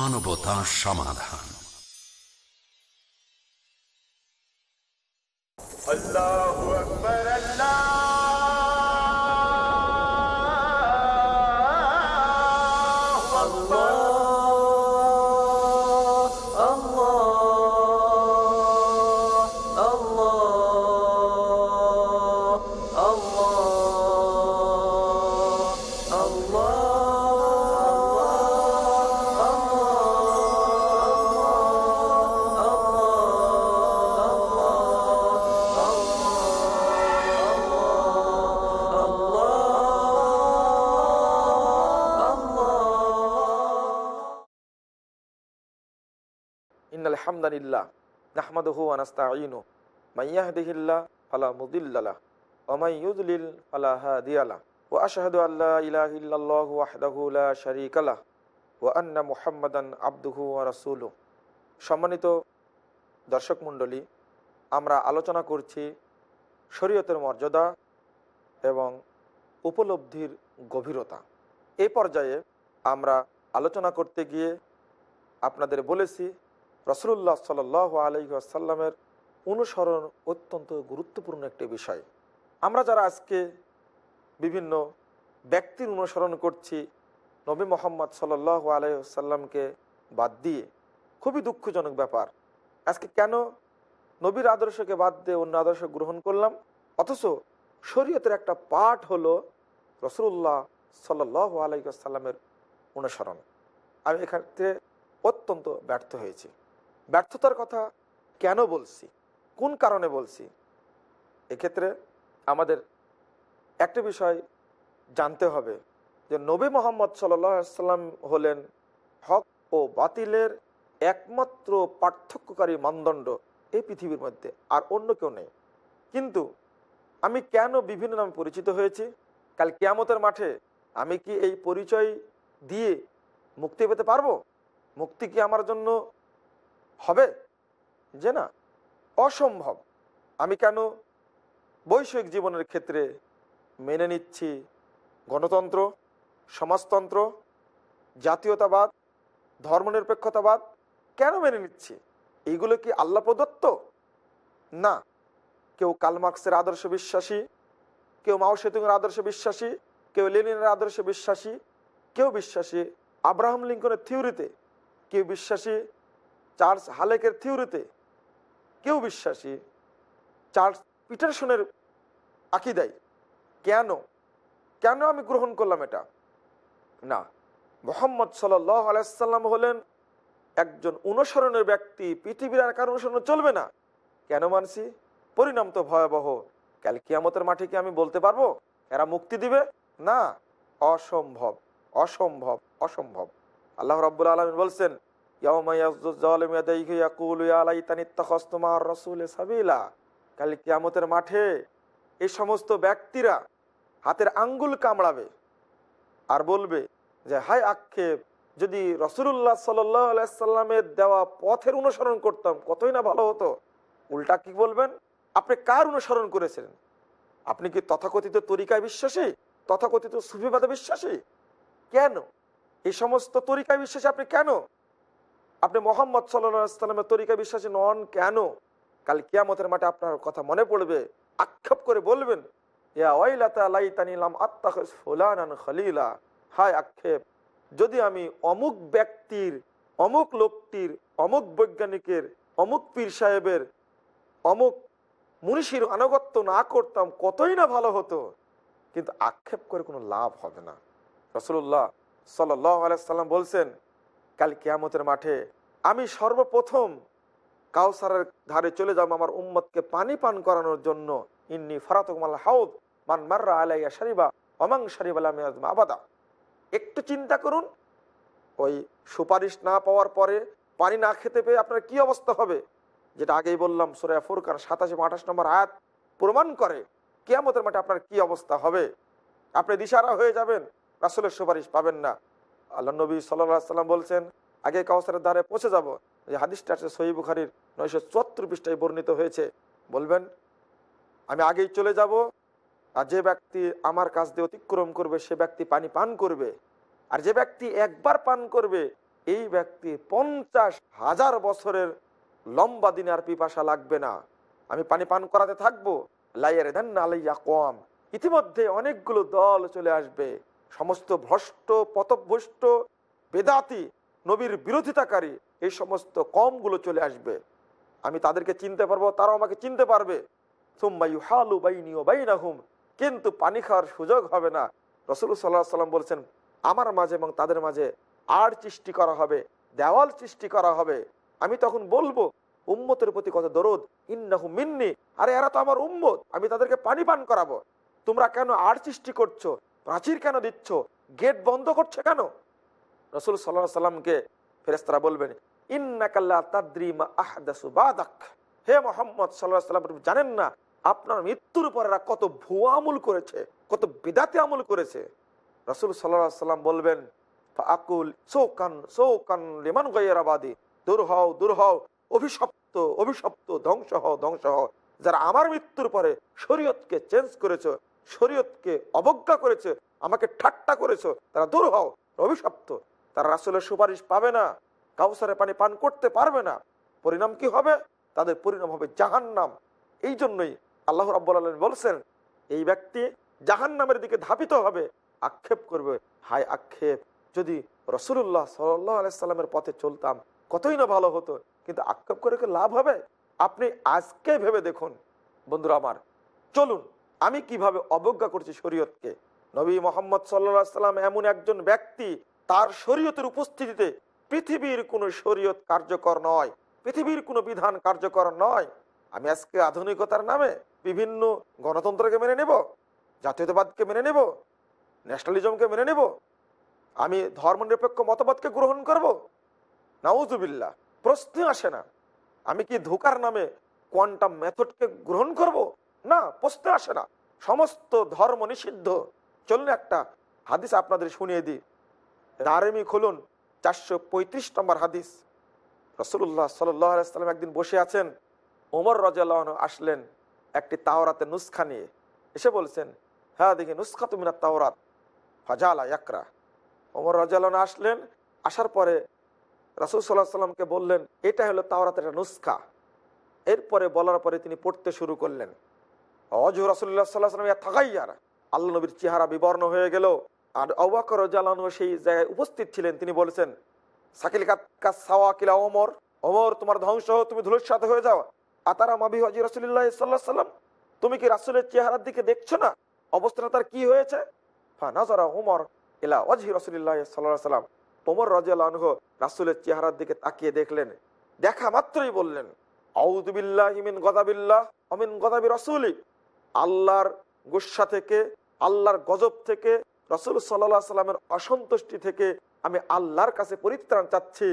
মানবতা সমাধান। আল্লাহ আকবার আল্লাহ নাহমাদহু আনাস্তাঈনু মাইয়াহদিহিল্লা ফালা মুদিল্লাহ ওমাইয়ুদ্লিল ফালা হাদিয়ালা ও আশাহাদু আল্লাহ ইলাহিল্লাহ ওয়াহদাহুল্লা শরিকালাহ ও আন্না মুহাম্মদান আব্দুহু রাসুলু সম্মানিত দর্শক মণ্ডলী, আমরা আলোচনা করছি শরীয়তের মর্যাদা এবং উপলব্ধির গভীরতা। এই পর্যায়ে আমরা আলোচনা করতে গিয়ে আপনাদের বলেছি রসুল্লাহ সাল আলহিহাসাল্লামের অনুসরণ অত্যন্ত গুরুত্বপূর্ণ একটি বিষয়। আমরা যারা আজকে বিভিন্ন ব্যক্তির অনুসরণ করছি, নবী মোহাম্মদ সাল আলহিহাসাল্লামকে বাদ দিয়ে, খুবই দুঃখজনক ব্যাপার। আজকে কেন নবীর আদর্শকে বাদ দিয়ে অন্য আদর্শ গ্রহণ করলাম? অথচ শরীয়তের একটা পাঠ হলো রসুল্লাহ সাল আলাইসাল্লামের অনুসরণ। আমি এক্ষেত্রে অত্যন্ত ব্যর্থ হয়েছি। ব্যর্থতার কথা কেন বলছি? কোন কারণে বলছি? এক্ষেত্রে আমাদের একটা বিষয় জানতে হবে যে নবী মোহাম্মদ সাল্লাম হলেন হক ও বাতিলের একমাত্র পার্থক্যকারী মানদণ্ড এই পৃথিবীর মধ্যে, আর অন্য কেউ নেই। কিন্তু আমি কেন বিভিন্ন নামে পরিচিত হয়েছি? কাল কেয়ামতের মাঠে আমি কি এই পরিচয় দিয়ে মুক্তি পেতে পারব? মুক্তি কি আমার জন্য হবে? যে না, অসম্ভব। আমি কেন বৈষয়িক জীবনের ক্ষেত্রে মেনে নিচ্ছি গণতন্ত্র, সমাজতন্ত্র, জাতীয়তাবাদ, ধর্মনিরপেক্ষতাবাদ? কেন মেনে নিচ্ছি? এইগুলো কি আল্লাহ প্রদত্ত? না। কেউ কালমার্কসের আদর্শ বিশ্বাসী, কেউ মাও সেতুংয়ের আদর্শ বিশ্বাসী, কেউ লেনিনের আদর্শে বিশ্বাসী, কেউ বিশ্বাসী আব্রাহাম লিঙ্কনের থিওরিতে, কেউ বিশ্বাসী চার্লস হালেকের থিওরিতে কেউ বিশ্বাসী? চার্লস পিটারসনের আকিদাই কেন? কেন আমি গ্রহণ করলাম এটা? না, মোহাম্মদ সাল আলাইসাল্লাম হলেন একজন অনুসরণের ব্যক্তি। পৃথিবীর আর কারও অনুসরণ চলবে না। কেন মানছি? পরিণাম তো ভয়াবহ। কাল কিয়ামতের মাঠে কি আমি বলতে পারব? এরা মুক্তি দিবে? না। অসম্ভব অসম্ভব অসম্ভব। আল্লাহ রাব্বুল আলমিন বলছেন কিয়ামতের মাঠে এই সমস্ত ব্যক্তিরা হাতের আঙ্গুল কামড়াবে আর বলবে যে হাই আক্ষেপ, যদি রসুল্লাহ সাল্লামের দেওয়া পথের অনুসরণ করতাম, কতই না ভালো হতো? উল্টা কি বলবেন? আপনি কার অনুসরণ করেছিলেন? আপনি কি তথাকথিত তরিকায় বিশ্বাসী? তথাকথিত সুফিবাদে বিশ্বাসী? কেন? এই সমস্ত তরিকায় বিশ্বাসী আপনি কেন? আপনি মোহাম্মদ সাল্লামের তরিকা বিশ্বাসী নন কেন? কাল কিয়ামতের মাঠে আপনার কথা মনে পড়বে। আক্ষেপ করে বলবেন হায় আক্ষেপ! যদি আমি অমুক ব্যক্তির, অমুক লোকটির, অমুক বৈজ্ঞানিকের, অমুক পীর সাহেবের, অমুক মনীষীর আনুগত্য না করতাম কতই না ভালো হতো। কিন্তু আক্ষেপ করে কোনো লাভ হবে না। রসুল্লাহ সাল্লাম বলছেন কাল কেয়ামতের মাঠে আমি সর্বপ্রথম কাউসারের ধারে চলে যাব আমার উম্মতকে পানি পান করানোর জন্য। ইন্নি ফরাতকমাল হাউদ, মান মাররা আলাইয়া শারিবা অমাং শারিব আবাদা। একটু চিন্তা করুন, ওই সুপারিশ না পাওয়ার পরে পানি না খেতে পেয়ে আপনার কি অবস্থা হবে? যেটা আগেই বললাম সুরায়া ফুরকান সাতাশে আঠাশ নম্বর আয়াত প্রমাণ করে কেয়ামতের মাঠে আপনার কি অবস্থা হবে। আপনি দিশারা হয়ে যাবেন, রাসুলের সুপারিশ পাবেন না। আল্লাহ নবী সাল্লাম বলছেন, আগে কাউসারের দ্বারে পৌঁছে যাব। যে হাদিসটা আছে সহি বুখারির নয়শো চুয়াত্তর পৃষ্ঠায় বর্ণিত হয়েছে। বলবেন, আমি আগেই চলে যাব আর যে ব্যক্তি আমার কাছ দিয়ে অতিক্রম করবে, সে ব্যক্তি পানি পান করবে। আর যে ব্যক্তি একবার পান করবে, এই ব্যক্তি পঞ্চাশ হাজার বছরের লম্বা দিনে আর পিপাসা লাগবে না। আমি পানি পান করাতে থাকব। লাইয়ার ধান আলাইয়া কম ইতিমধ্যে অনেকগুলো দল চলে আসবে। সমস্ত ভ্রষ্ট, পথভ্রষ্ট, বেদাতি, নবীর বিরোধিতাকারী, এই সমস্ত কমগুলো চলে আসবে। আমি তাদেরকে চিনতে পারব, তারাও আমাকে চিনতে পারবে। হালু বাইনি ও বাইনাহুম, কিন্তু পানি খাওয়ার সুযোগ হবে না। রসুল সাল্লাহ সাল্লাম বলছেন, আমার মাঝে এবং তাদের মাঝে আর সৃষ্টি করা হবে, দেওয়াল সৃষ্টি করা হবে। আমি তখন বলব, উম্মতের প্রতি কত দরদ, ইন্নাহু মিন্নি, আরে এরা তো আমার উম্মত, আমি তাদেরকে পানি পান করাবো। তোমরা কেন আর সৃষ্টি করছ? প্রাচীর কেন দিচ্ছ? গেট বন্ধ করছে কেন? রসুল সাল্লাহ সাল্লামকে ফেরেস্তারা বলবেন ইন্নাকাল্লা তাদ্রিমা বাদাক। হে মোহাম্মদ সাল্লাহ সাল্লাম জানেন না, আপনার মৃত্যুর কত ভুয়া আমল করেছে, কত আমল করেছে। রসুল সাল্লাহ সাল্লাম বলবেন আকুল সৌকান সৌকান দূর হও দূর হও, অভিশপ্ত অভিশপ্ত, ধ্বংস হও ধ্বংস হও। যারা আমার মৃত্যুর পরে শরীয়তকে চেঞ্জ করেছ শরীয়তকে অবজ্ঞা করেছে, আমাকে ঠাট্টা করেছ, তারা দূর হও অভিশপ্ত, তারা রাসুলের সুপারিশ পাবে না কাউসারে পানি পান করতে পারবে না, পরিণাম কি হবে? তাদের পরিণাম হবে জাহান নাম এই জন্যই আল্লাহ রাব্বুল আলম বলছেন, এই ব্যক্তি জাহান নামের দিকে ধাপিত হবে, আক্ষেপ করবে, হায় আক্ষেপ, যদি রসুল্লাহ সাল্লাহ আলাইসাল্লামের পথে চলতাম, কতই না ভালো হতো, কিন্তু আক্ষেপ করে কি লাভ হবে? আপনি আজকে ভেবে দেখুন, বন্ধুরা আমার, চলুন আমি কীভাবে অবজ্ঞা করছি শরীয়তকে? নবী মোহাম্মদ সাল্লা সাল্লাম এমন একজন ব্যক্তি, তার শরীয়তের উপস্থিতিতে পৃথিবীর কোনো শরীয়ত কার্যকর নয়, পৃথিবীর কোনো বিধান কার্যকর নয়। আমি আজকে আধুনিকতার নামে বিভিন্ন গণতন্ত্রকে মেনে নেব, জাতীয়তাবাদকে মেনে নেব ন্যাশনালিজমকে মেনে নেব। আমি ধর্মনিরপেক্ষ মতবাদকে গ্রহণ করব। নাউজুবিল্লা প্রশ্ন আসে না। আমি কি ধোকার নামে কোয়ান্টাম মেথডকে গ্রহণ করব? না, প্রশ্ন আসে না। সমস্ত ধর্ম নিষিদ্ধ। চলুন একটা হাদিস আপনাদের শুনিয়ে দিই। দারেমি খুলুন, চারশো পঁয়ত্রিশ নম্বর হাদিস। রসুল্লাহ সাল্লাম একদিন বসে আছেন। ওমর রাজাল আসলেন একটি তাওরাতে নুসখা নিয়ে। এসে বলছেন হ্যাঁ দেখি নুসখা তুমি না তাওরাত, ফাজালা ইয়াকরা। ওমর রাজাল আসলেন, আসার পরে রাসুল সাল্লাহ সাল্লামকে বললেন এটা হলো তাওরাতের একটা নুসখা। এরপরে বলার পরে তিনি পড়তে শুরু করলেন। অজু রাসুল্লাহ সাল্লাহ আল্লাহ নবীর চেহারা বিবর্ণ হয়ে গেল। আর অবাকর জালানো সেই জায়গায় উপস্থিত ছিলেন। তিনি বলেছেন, সাকিল সাওয়া কিলা ওমর ওমর তোমার ধ্বংস তুমি ধুলোর সাথে হয়ে যাও। আতারা মাবি হজি রসুল্লাহ সাল্লাহ সাল্লাম তুমি কি রাসুলের চেহারার দিকে দেখছ না? অবস্থাটা তার কি হয়েছে? ওমর ওমর রাসুলের চেহারার দিকে তাকিয়ে দেখলেন। দেখা মাত্রই বললেন অমিন গদাবি আল্লাহর গুসা থেকে, আল্লাহর গজব থেকে, রসুল সাল্লাহ সাল্লামের অসন্তুষ্টি থেকে আমি আল্লাহর কাছে পরিত্রাণ চাচ্ছি।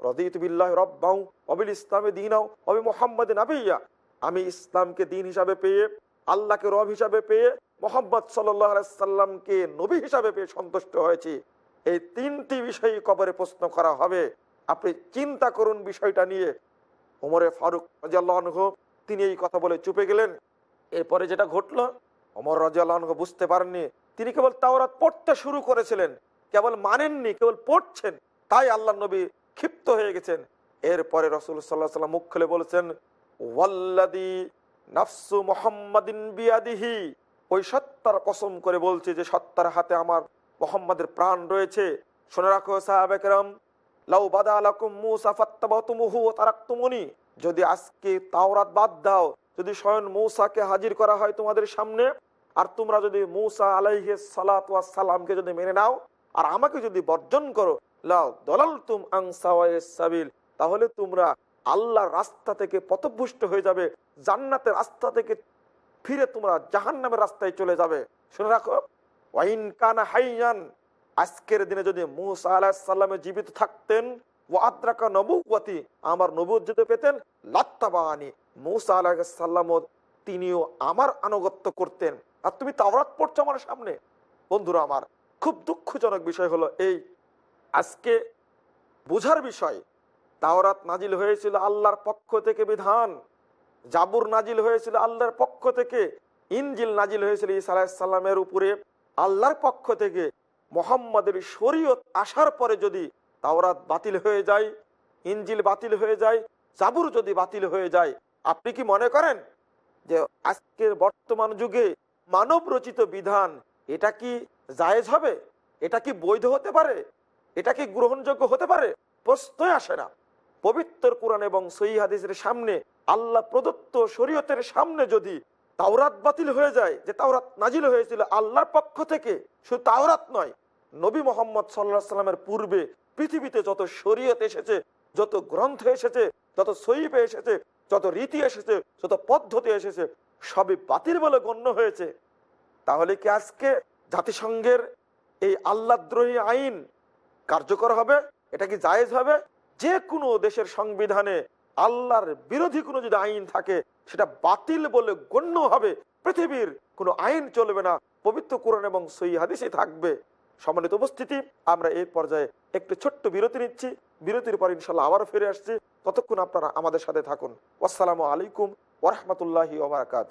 রদিতুবিল্লাহ রব্বাউ অবিল ইসলামে দিনাও অবি মোহাম্মদ নাবিয়া আমি ইসলামকে দিন হিসাবে পেয়ে, আল্লাহকে রব হিসাবে পেয়ে, মোহাম্মদ সাল্লামকে নবী হিসাবে পেয়ে সন্তুষ্ট হয়েছি। এই তিনটি বিষয় কবরে প্রশ্ন করা হবে। আপনি চিন্তা করুন বিষয়টা নিয়ে। ওমরে ফারুক রাজিয়াল্লাহ তিনি এই কথা বলে চুপে গেলেন। এরপরে যেটা ঘটলো অমর রাজিয়াল্লাহ বুঝতে পারেননি। তিনি কেবল তাওরাত পড়তে শুরু করেছিলেন, কেবল মানেননি, কেবল পড়ছেন, তাই আল্লাহ নবী ক্ষিপ্ত হয়ে গেছেন। এরপরে রসুল সাল্লাহ সাল্লাম মুখ খুলে বলেছেন ওয়াল্লাদি নাফসু মোহাম্মদিন বিয়াদিহি। ওই সত্তার কসম করে বলছে যে সত্তার হাতে আমার মোহাম্মদের প্রাণ রয়েছে। শুনে রাখো সাহাবেকরম লাউ বাদা আলাকুম মুসা ফাত্তাবাতুমুহু তারাকতুমুনি। যদি আজকে তাওরাত বাদ দাও যদি স্বয়ং মৌসাকে হাজির করা হয় তোমাদের সামনে, আর তোমরা যদি মৌসা আলাইহে সালামকে যদি মেনে নাও, আর আমাকে যদি বর্জন করো, লাও দলাল তুম আংসাবিল তাহলে তোমরা আল্লাহর রাস্তা থেকে পথভুষ্ট হয়ে যাবে, জান্নাতের রাস্তা থেকে ফিরে তোমরা জাহান নামের রাস্তায় চলে যাবে। শুনে রাখো ওয়াইন কানা হাইয়ান, আজকের দিনে যদি মুসা আলাহিসাল্লামে জীবিত থাকতেন ও আদ্রাকা নবুয়াতি আমার নবুদ যদি পেতেন, লাত্তাবানি মুসা আলাহিসাল্লাম তিনিও আমার আনুগত্য করতেন। আর তুমি তাওরাত পড়ছো আমার সামনে? বন্ধুরা আমার, খুব দুঃখজনক বিষয় হলো এই আজকে বোঝার বিষয়, তাওরাত নাজিল হয়েছিল আল্লাহর পক্ষ থেকে বিধান, জাবুর নাজিল হয়েছিল আল্লাহর পক্ষ থেকে, ইনজিল নাজিল হয়েছিল ইসা আলাহিসাল্লামের উপরে, আল্লাহর পক্ষ থেকে, মোহাম্মদের শরীয়ত আসার পরে যদি তাওরাত বাতিল হয়ে যায় ইঞ্জিল বাতিল হয়ে যায়, জাবুর যদি বাতিল হয়ে যায় আপনি কি মনে করেন যে আজকের বর্তমান যুগে মানব রচিত বিধান এটা কি জায়েজ হবে? এটা কি বৈধ হতে পারে? এটা কি গ্রহণযোগ্য হতে পারে? প্রশ্নই আসে না। পবিত্র কোরআন এবং সই হাদিসের সামনে, আল্লাহ প্রদত্ত শরীয়তের সামনে যদি তাওরাত বাতিল হয়ে যায়, যে তাওরাত নাজিল হয়েছিল আল্লাহর পক্ষ থেকে, শুধু তাওরাত নয়, নবী মোহাম্মদ সাল্লাহ সাল্লামের পূর্বে পৃথিবীতে যত শরীয়ত এসেছে, যত গ্রন্থ এসেছে যত সহিবে এসেছে যত রীতি এসেছে, যত পদ্ধতি এসেছে, সবই বাতিল বলে গণ্য হয়েছে। তাহলে কি আজকে জাতিসংঘের এই আল্লাদ্রোহী আইন কার্যকর হবে? এটা কি জায়েজ হবে? যে কোনো দেশের সংবিধানে আল্লাহর বিরোধী কোনো যদি আইন থাকে, সেটা বাতিল বলে গণ্য হবে। পৃথিবীর কোনো আইন চলবে না। পবিত্র কোরআন এবং সই হাদিসে থাকবে। সম্মানিত উপস্থিতি, আমরা এই পর্যায়ে একটি ছোট্ট বিরতি নিচ্ছি। বিরতির পর ইনশাল্লাহ আবারও ফিরে আসছি। ততক্ষণ আপনারা আমাদের সাথে থাকুন। আসসালামু আলাইকুম ওরহমতুল্লাহি ওবরাকাত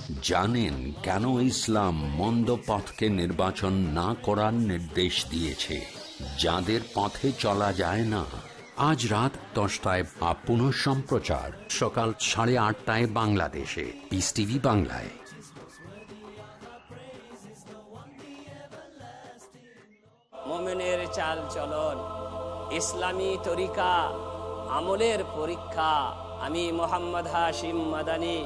জানেন কেন ইসলাম মন্দ পথকে নির্বাচন না করার নির্দেশ দিয়েছে। যাদের পথে চলা যায় না। আজ রাত দশটায় বা পুনঃ সম্প্রচার। সকাল সাড়ে আটটায় বাংলাদেশে। পিস টিভি বাংলায়। মোমেনের চাল চলন। ইসলামী তরিকা, আমলের পরীক্ষা। আমি মোহাম্মদ হাশিম মাদানি।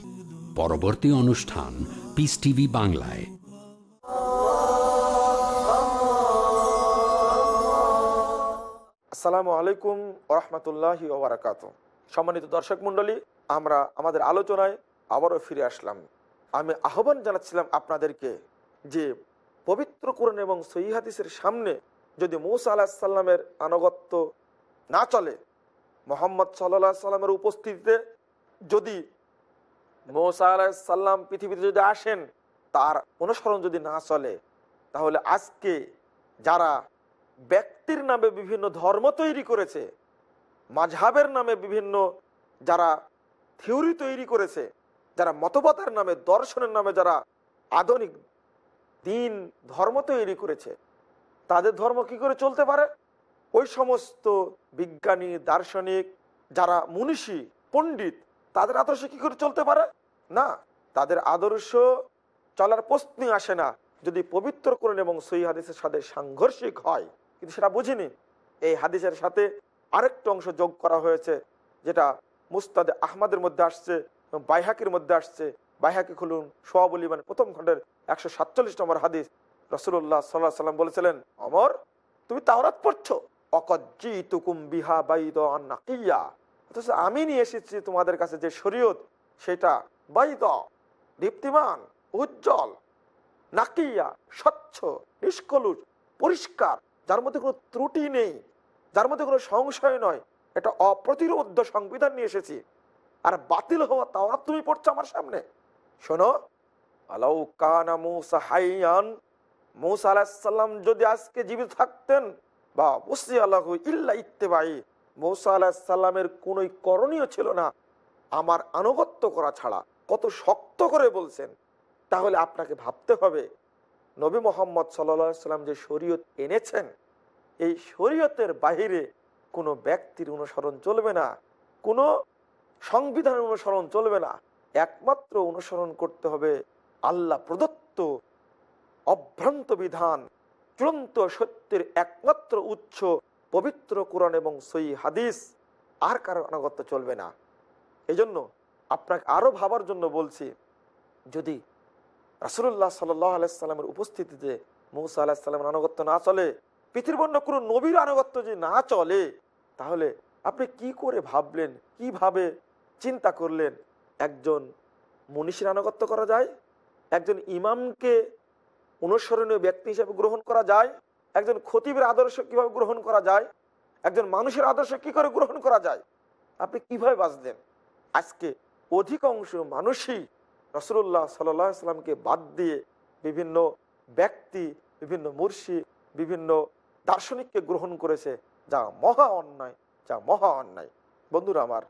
পরবর্তী অনুষ্ঠান পিস টিভি বাংলায়। আসসালামু আলাইকুম ওরহমতুল্লাহি ওবরাকাত। সম্মানিত দর্শক মন্ডলী আমরা আমাদের আলোচনায় আবারও ফিরে আসলাম। আমি আহ্বান জানাচ্ছিলাম আপনাদেরকে যে পবিত্র কোরণ এবং সহিহাদিসের সামনে যদি মৌসা আলাহিসাল্লামের আনুগত্য না চলে, মোহাম্মদ সাল্লাহ সাল্লামের উপস্থিতিতে যদি মৌসা আলাহিসাল্লাম পৃথিবীতে যদি আসেন, তার অনুসরণ যদি না চলে, তাহলে আজকে যারা ব্যক্তির নামে বিভিন্ন ধর্ম তৈরি করেছে, মাঝহাবের নামে বিভিন্ন যারা থিওরি তৈরি করেছে, যারা মতবাদের নামে, দর্শনের নামে যারা আধুনিক দিন, ধর্ম তৈরি করেছে, তাদের ধর্ম কি করে চলতে পারে? ওই সমস্ত বিজ্ঞানী, দার্শনিক, যারা মনীষী, পণ্ডিত তাদের আদর্শ কি করে চলতে পারে? না, তাদের আদর্শ চলার প্রশ্নই আসে না। যদি পবিত্র করেন এবং সই হাদিসের সাথে সাংঘর্ষিক হয়, কিন্তু সেটা বুঝিনি, এই হাদিসের সাথে আরেকটা অংশ যোগ করা হয়েছে, যেটা মুস্তাদে আহমদের মধ্যে আসছে এবং বাইহাকির মধ্যে আসছে। বাইহাকি খুলুন, সোয়াবলি মানে প্রথম খণ্ডের একশো সাতচল্লিশ নম্বর হাদিস। রসুল্লাহ সাল্লাহ সাল্লাম বলেছিলেন, অমর, তুমি তাওরাত পড়ছো? অকজ্জি তুকুম বিহা বাইদ অথচ আমি নিয়ে এসেছি তোমাদের কাছে যে শরীয়ত, সেটা বাইদ, দীপ্তিমান, উজ্জ্বল, নাকিয়া, স্বচ্ছ, নিষ্কলুষ, পরিষ্কার, যার মধ্যে কোনো ত্রুটি নেই, যার মধ্যে কোনো সংশয় নয়। এটা অপ্রতিরোধ সংবিধান নিয়ে এসেছি। আর বাতিল হওয়া তাওরা তুমি পড়ছো আমার সামনে। শোনো কানা মুসা হাইয়ান, মুসা আলাহিসাল্লাম যদি আজকে জীবিত থাকতেন, বা আল্লাহ ইল্লা ইত্তেবাই মৌসা আলাহিসাল্লামের কোনোই করণীয় ছিল না। আমার আনুগত্য করা ছাড়া কত শক্ত করে বলছেন, তাহলে আপনাকে ভাবতে হবে, নবী মোহাম্মদ সাল্লা সাল্লাম যে শরীয়ত এনেছেন, এই শরীয়তের বাহিরে কোনো ব্যক্তির অনুসরণ চলবে না, কোনো সংবিধানের অনুসরণ চলবে না। একমাত্র অনুসরণ করতে হবে আল্লাহ প্রদত্ত অভ্রান্ত বিধান, চূড়ান্ত সত্যের একমাত্র উৎস পবিত্র কোরআন এবং সই হাদিস আর কারও আনুগত্য চলবে না। এই জন্য আপনাকে আরও ভাবার জন্য বলছি, যদি রাসুল্লাহ সাল্লাহ আলাইসাল্লামের উপস্থিতিতে মৌসা আলাহিসাল্লামের আনুগত্য না চলে, পৃথিবীর কোনো নবীর আনুগত্য যদি না চলে, তাহলে আপনি কি করে ভাবলেন, কীভাবে চিন্তা করলেন, একজন মনীষীর আনুগত্য করা যায়, একজন ইমামকে অনুসরণীয় ব্যক্তি হিসেবে গ্রহণ করা যায়? একজন খতিবের আদর্শ কীভাবে গ্রহণ করা যায়? একজন মানুষের আদর্শ কি করে গ্রহণ করা যায়? আপনি কীভাবে বাঁচলেন? আজকে অধিকাংশ মানুষই রসুল্লাহ সাল্লামকে বাদ দিয়ে বিভিন্ন ব্যক্তি, বিভিন্ন মুর্শি, বিভিন্ন দার্শনিককে গ্রহণ করেছে, যা মহা অন্যায়, যা মহা অন্যায়। বন্ধুরা আমার,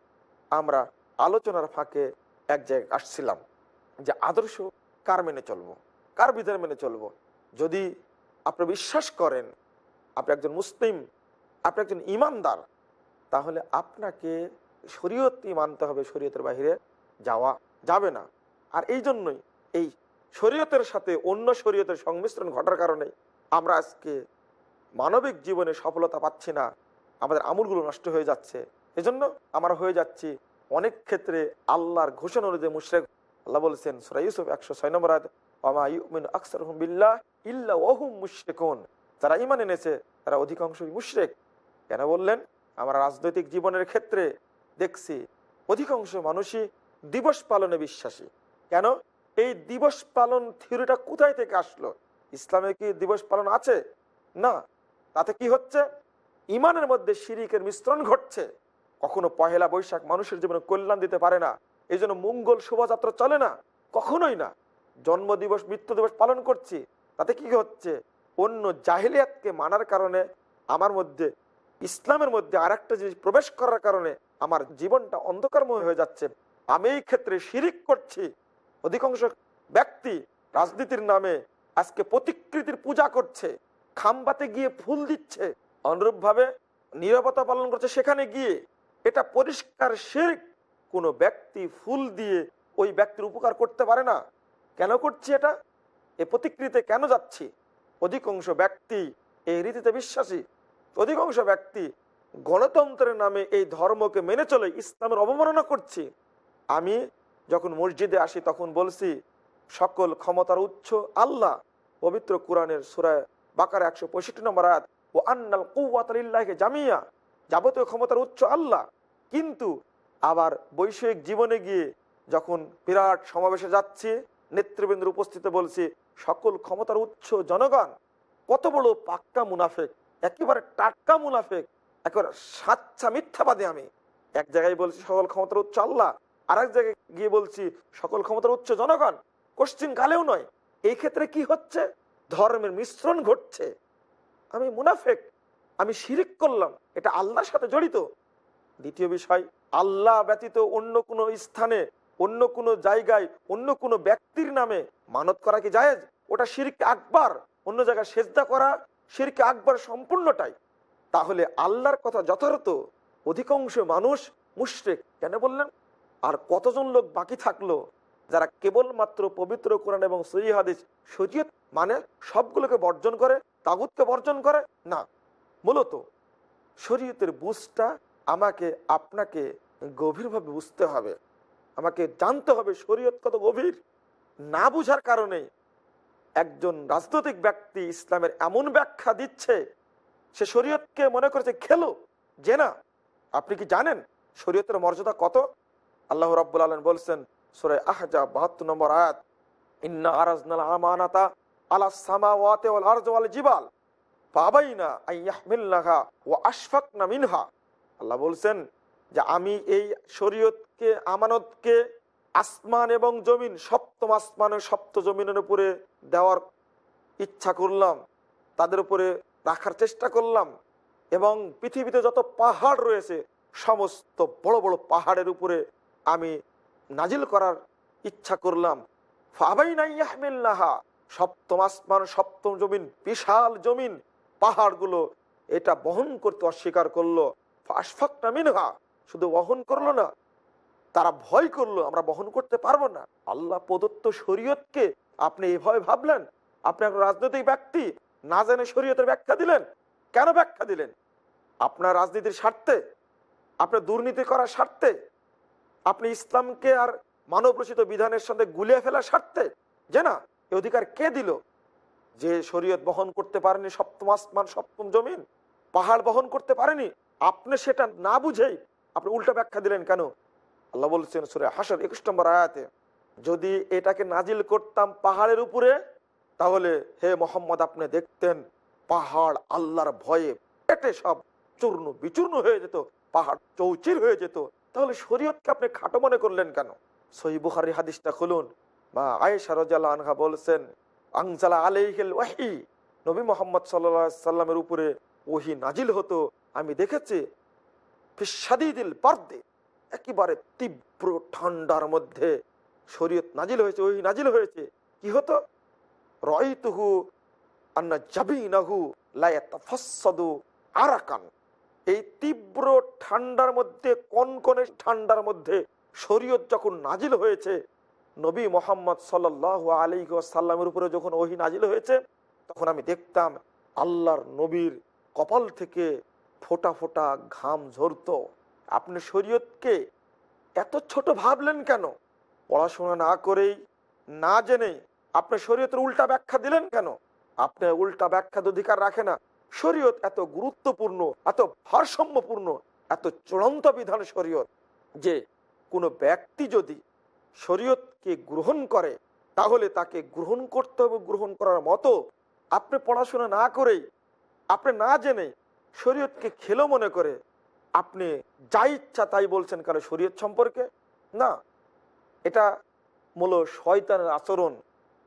আমরা আলোচনার ফাঁকে এক জায়গায় আসছিলাম যে আদর্শ কার মেনে চলবো? কার বিধান মেনে চলবো? যদি আপনি বিশ্বাস করেন, আপনি একজন মুসলিম, আপনি একজন ইমানদার, তাহলে আপনাকে শরীয়তই মানতে হবে, শরীয়তের বাহিরে যাওয়া যাবে না। আর এই জন্যই এই শরীয়তের সাথে অন্য শরীয়তের সংমিশ্রণ ঘটার কারণে আমরা আজকে মানবিক জীবনে সফলতা পাচ্ছি না, আমাদের আমুলগুলো নষ্ট হয়ে যাচ্ছে। এজন্য আমরা হয়ে যাচ্ছি অনেক ক্ষেত্রে আল্লাহর ঘোষণা অনুযায়ী মুশরেক। আল্লাহ বলছেন, সুরা ইউসুফ একশো ছয় নম্বর যারা ইমান এনেছে, তারা অধিকাংশই মুশরেক। কেন বললেন? আমরা রাজনৈতিক জীবনের ক্ষেত্রে দেখছি, অধিকাংশ মানুষই দিবস পালনে বিশ্বাসী। কেন? এই দিবস পালন থিওরিটা কোথায় থেকে আসলো? ইসলামে কি দিবস পালন আছে? না। তাতে কি হচ্ছে? ইমানের মধ্যে শিরিকের মিশ্রণ ঘটছে। কখনো পহেলা বৈশাখ মানুষের জীবনে কল্যাণ দিতে পারে না। এই জন্য মঙ্গল শোভাযাত্রা চলে না। কখনোই না। জন্ম দিবস মৃত্যু দিবস পালন করছি। তাতে কি হচ্ছে? অন্য জাহিলিয়াতকে মানার কারণে, আমার মধ্যে, ইসলামের মধ্যে আর একটা জিনিস প্রবেশ করার কারণে আমার জীবনটা অন্ধকারময় হয়ে যাচ্ছে। আমি এই ক্ষেত্রে শিরিক করছি। অধিকাংশ ব্যক্তি রাজনীতির নামে আজকে প্রতিকৃতির পূজা করছে, খামবাতে গিয়ে ফুল দিচ্ছে, অনুরূপভাবে নিরবতা পালন করছে। সেখানে গিয়ে এটা পরিষ্কার শিরিক কোনো ব্যক্তি ফুল দিয়ে ওই ব্যক্তির উপকার করতে পারে না। কেন করছি এটা? এ প্রতিকৃতিতে কেন যাচ্ছি? অধিকাংশ ব্যক্তি এই রীতিতে বিশ্বাসী। অধিকাংশ ব্যক্তি গণতন্ত্রের নামে এই ধর্মকে মেনে চলে ইসলামের অবমাননা করছি। আমি যখন মসজিদে আসি তখন বলছি, সকল ক্ষমতার উৎস আল্লাহ। পবিত্র কোরআনের সুরায় বাকার একশো পঁয়ষট্টি নম্বর আয়াত, ও আন্নাল কুয়াতালিল্লাহকে জামিয়া। যাবতীয় ক্ষমতার উচ্চ আল্লাহ। কিন্তু আবার বৈষয়িক জীবনে গিয়ে যখন বিরাট সমাবেশে যাচ্ছে নেতৃবৃন্দের উপস্থিত বলছে, সকল ক্ষমতার উচ্চ জনগণ, কত বড় পাক্কা মুনাফেক, একেবারে টাটকা মুনাফেক, একেবারে সাচ্চা মিথ্যাবাদী আমি। এক জায়গায় বলছি, সকল ক্ষমতার উচ্চ আল্লাহ আর এক জায়গায় গিয়ে বলছি, সকল ক্ষমতার উচ্চ জনগণ, কোশ্চিন কালেও নয়। এই ক্ষেত্রে কি হচ্ছে? ধর্মের মিশ্রণ ঘটছে। আমি মুনাফেক, আমি শিরিক করলাম, এটা আল্লাহর সাথে জড়িত। দ্বিতীয় বিষয়, আল্লাহ ব্যতীত অন্য কোনো স্থানে অন্য কোনো জায়গায়, অন্য কোনো ব্যক্তির নামে মানত করা কি জায়েজ? ওটা শিরিক আকবার। অন্য জায়গায় সেজদা করা শিরিক আকবার সম্পূর্ণটাই। তাহলে আল্লাহর কথা যথার্থ অধিকাংশ মানুষ মুশরেক। কেন বললেন? আর কতজন লোক বাকি থাকল যারা কেবলমাত্র পবিত্র কোরআন এবং সহি হাদিস, শরীয়ত মানে সবগুলোকে বর্জন করে, তাগুতকে বর্জন করে? না। মূলত শরীয়তের বুঝটা আমাকে, আপনাকে গভীরভাবে বুঝতে হবে। আমাকে জানতে হবে শরীয়ত কত গভীর। না বুঝার কারণে একজন রাজনৈতিক ব্যক্তি ইসলামের এমন ব্যাখ্যা দিচ্ছে, সে শরীয়তকে মনে করেছে খেলো। যে না, আপনি কি জানেন শরীয়তের মর্যাদা কত? আল্লাহ রাব্বুল আলম বলছেন, সুরে আহজা বাহাত্তর নম্বর আয়াত, ইন্না আরাজনাল আমানাতা আলা সামাওয়াতে ওয়াল আরজ ওয়াল জিবাল পাবাইনা আইয়াহমিল্লাহা ও আশফাকনা মিনহা। আল্লাহ বলছেন যে, আমি এই শরীয়তকে আমানতকে, আসমান এবং জমিন, সপ্তম আসমান সপ্ত জমিনের উপরে দেওয়ার ইচ্ছা করলাম, তাদের উপরে রাখার চেষ্টা করলাম এবং পৃথিবীতে যত পাহাড় রয়েছে, সমস্ত বড় বড় পাহাড়ের উপরে আমি নাজিল করার ইচ্ছা করলাম। ফাবাই নাইয়াহমিল্লাহা সপ্তম আসমান, সপ্তম জমিন, বিশাল জমিন, পাহাড়গুলো এটা বহন করতে অস্বীকার করল। ফাসফাকটা মিনহা, শুধু বহন করল না তারা ভয় করল, আমরা বহন করতে পারব না। আল্লাহ প্রদত্ত শরীয়তকে আপনি এভাবে ভাবলেন? আপনি এক রাজনৈতিক ব্যক্তি, না জেনে শরীয়তের ব্যাখ্যা দিলেন? কেন ব্যাখ্যা দিলেন? আপনার রাজনীতির স্বার্থে? আপনার দুর্নীতি করার স্বার্থে? আপনি ইসলামকে আর মানব রচিত বিধানের সঙ্গে গুলিয়ে ফেলার স্বার্থে? যে না, এ অধিকার কে দিল? যে শরীয়ত বহন করতে পারেনি সপ্তম আসমান, সপ্তম জমিন, পাহাড় বহন করতে পারেনি, আপনি সেটা না বুঝেই আপনি উল্টা ব্যাখ্যা দিলেন কেন? আল্লাহ বলছেন সুরে হাসার একুশ নম্বর আয়াতে, যদি এটাকে নাজিল করতাম পাহাড়ের উপরে, তাহলে হে মোহাম্মদ, আপনি দেখতেন পাহাড় আল্লাহর ভয়ে পেটে সব চূর্ণ বিচূর্ণ হয়ে যেত, পাহাড় চৌচির হয়ে যেত। তাহলে শরীয়তকে আপনি খাটো মনে করলেন কেন? সহি বুখারি হাদিসটা খুলুন। বা আয়েশা রাজাল আনহা বলছেন আংজালা আলাইহিল ওয়াহি। নবী মোহাম্মদ সাল্লা সাল্লামের উপরে ওহি নাজিল হতো। আমি দেখেছি ফিসাদিদিল পার্দে একেবারে তীব্র ঠান্ডার মধ্যে শরীয়ত নাজিল হয়েছে, ওই নাজিল হয়েছে। কি হতো? রয়তুহু আন্না জাবিনাহু লায়াতাফাসসাদু আরাকান। এই তীব্র ঠান্ডার মধ্যে, কনকনে ঠান্ডার মধ্যে শরীয়ত যখন নাজিল হয়েছে, নবী মোহাম্মদ সাল আলী সাল্লামের উপরে যখন ওহি নাজিল হয়েছে, তখন আমি দেখতাম আল্লাহর নবীর কপাল থেকে ফোটা ফোটা ঘাম ঝরত। আপনি শরীয়তকে এত ছোট ভাবলেন কেন? পড়াশোনা না করেই, না জেনে আপনি শরীয়তের উল্টা ব্যাখ্যা দিলেন কেন? আপনি উল্টা ব্যাখ্যার অধিকার রাখে না। শরীয়ত এত গুরুত্বপূর্ণ, এত ভারসাম্যপূর্ণ, এত চূড়ান্ত বিধান শরীয়ত যে কোনো ব্যক্তি যদি শরীয়তকে গ্রহণ করে, তাহলে তাকে গ্রহণ করতে হবে গ্রহণ করার মতো। আপনি পড়াশোনা না করেই, আপনি না জেনে শরীয়তকে খেলো মনে করে আপনি যা ইচ্ছা তাই বলছেন কেন? শরীয়ত সম্পর্কে? না। এটা মূল শয়তানের আচরণ।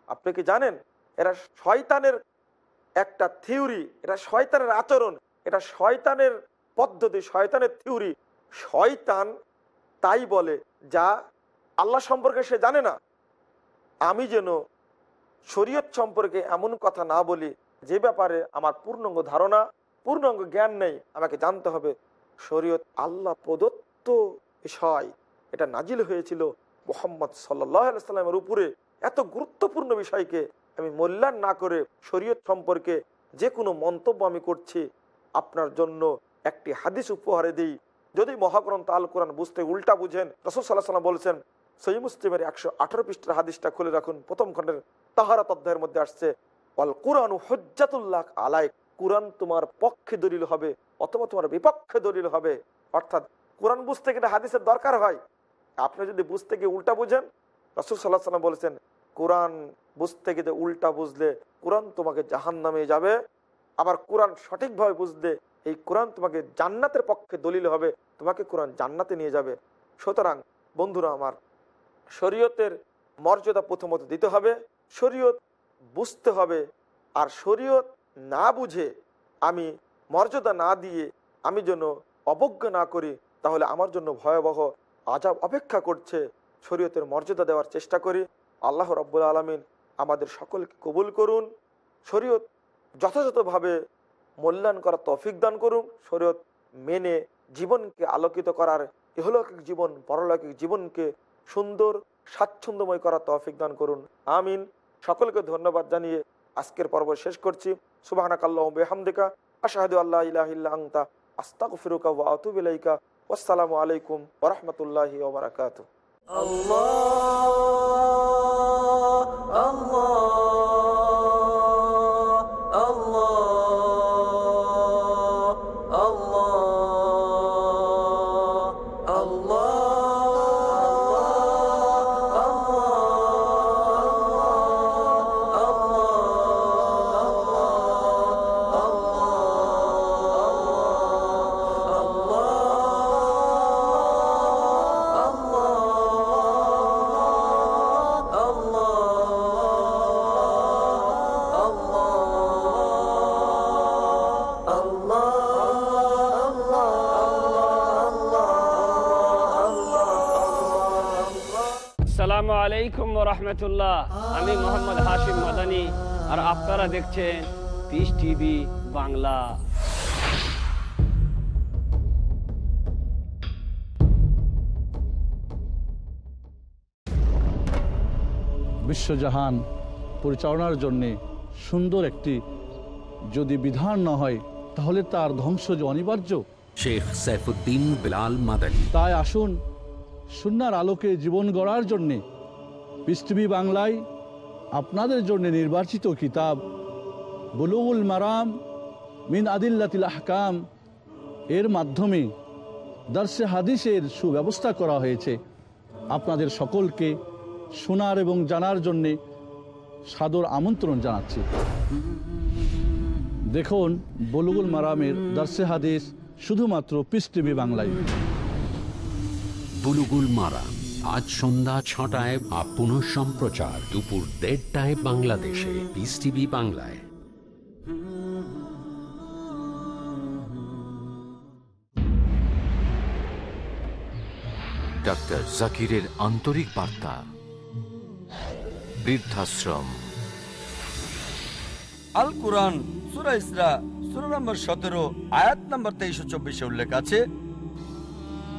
আপনি কি জানেন? এরা শয়তানের একটা থিওরি এটা শয়তানের আচরণ। এটা শয়তানের পদ্ধতি, শয়তানের থিওরি। শয়তান তাই বলে যা আল্লাহ সম্পর্কে সে জানে না। আমি যেন শরীয়ত সম্পর্কে এমন কথা না বলি, যে ব্যাপারে আমার পূর্ণাঙ্গ ধারণা, পূর্ণাঙ্গ জ্ঞান নেই, আমাকে জানতে হবে। শরীয়ত আল্লাহ প্রদত্ত বিষয়। এটা নাজিল হয়েছিল মোহাম্মদ সাল্লামের উপরে। এত গুরুত্বপূর্ণ বিষয়কে আমি মূল্যায়ন না করে শরীয়ত সম্পর্কে যে কোনো মন্তব্য আমি করছি, আপনার জন্য একটি হাদিস উপহারে দিই। যদি মহাগ্রন্থ আল কোরআন বুঝতে উল্টা বুঝেন রসদ সাল্লাহ সাল্লাম বলছেন সহি মুসলিমের একশো আঠারো পৃষ্ঠার হাদিসটা খুলে রাখুন। প্রথম খণ্ডের তাহারাত অধ্যায়ের মধ্যে আসছে অল কোরআন হজ্জাতুল্লাহ আলাইক। কোরআন তোমার পক্ষে দলিল হবে অথবা তোমার বিপক্ষে দলিল হবে। অর্থাৎ কোরআন বুঝতে গেলে হাদিসের দরকার হয়। আপনি যদি বুঝতে গিয়ে উল্টা বুঝেন, রসুল সাল্লাহ সাল্লাম বলেছেন, কোরআন বুঝতে গিয়ে উল্টা বুঝলে কোরআন তোমাকে জাহান নামে যাবে। আবার কোরআন সঠিকভাবে বুঝলে এই কোরআন তোমাকে জান্নাতের পক্ষে দলিল হবে, তোমাকে কোরআন জান্নাতে নিয়ে যাবে। সুতরাং বন্ধুরা আমার, শরীয়তের মর্যাদা প্রথমত দিতে হবে। শরীয়ত বুঝতে হবে। আর শরীয়ত না বুঝে আমি মর্যাদা না দিয়ে আমি যেন অবজ্ঞা না করি, তাহলে আমার জন্য ভয়াবহ আজাব অপেক্ষা করছে। শরীয়তের মর্যাদা দেওয়ার চেষ্টা করি। আল্লাহ রব্বুল আলমিন আমাদের সকলকে কবুল করুন। শরীয়ত যথাযথভাবে মূল্যায়ন করার তৌফিক দান করুন। শরীয়ত মেনে জীবনকে আলোকিত করার ইহলৌকিক জীবন, পরলৌকিক জীবনকে সুন্দর, স্বাচ্ছন্দ্যময় করার তফিক দান করুন। আমিন। সকলকে ধন্যবাদ জানিয়ে আজকের পর্ব শেষ করছি। সুবাহানাকাল্লাহ বেহামদিকা আশাহাদু আল্লাহ ইলাহ ইল্লা আংতা আস্তাক ফিরুকা ওয়া আতুব ইলাইকা আসসালামু আলাইকুম ওয়া রাহমাতুল্লাহি ওয়া বারাকাতুহু আসসালামু আলাইকুম রহমতুল্লাহ আমি মোহাম্মদ হাশিম মাদানি আর আপনারা দেখছেন পিস টিভি বাংলা। বিশ্বজাহান পরিচালনার জন্যে সুন্দর একটি যদি বিধান না হয় তাহলে তার ধ্বংস যে অনিবার্য। শেখ সাইফুদ্দিন বিলাল মাদানী। তাই আসুন সুনার আলোকে জীবন গড়ার জন্যে পৃথিবী বাংলায় আপনাদের জন্য নির্বাচিত কিতাব বুলুগুল মারাম মিন আদিল্লাতিল আহকাম এর মাধ্যমে দার্সে হাদিসের সুব্যবস্থা করা হয়েছে আপনাদের সকলকে শোনার এবং জানার জন্যে সাদর আমন্ত্রণ জানাচ্ছি দেখুন বলুগুল মারামের দার্সে হাদিস শুধুমাত্র পিস বাংলায় বুলুগুল মারা আজ সন্ধ্যা ছটায় আপ পুনঃ সম্প্রচার দুপুর দেড়টায় বাংলাদেশে। পিস টিভি বাংলায়। ডাক্তার জাকিরের আন্তরিক বার্তা। বৃদ্ধাশ্রম। আল কোরআন সুরা ইসরা সুরা নম্বর সতেরো আয়াত নম্বর তেইশো চব্বিশে উল্লেখ আছে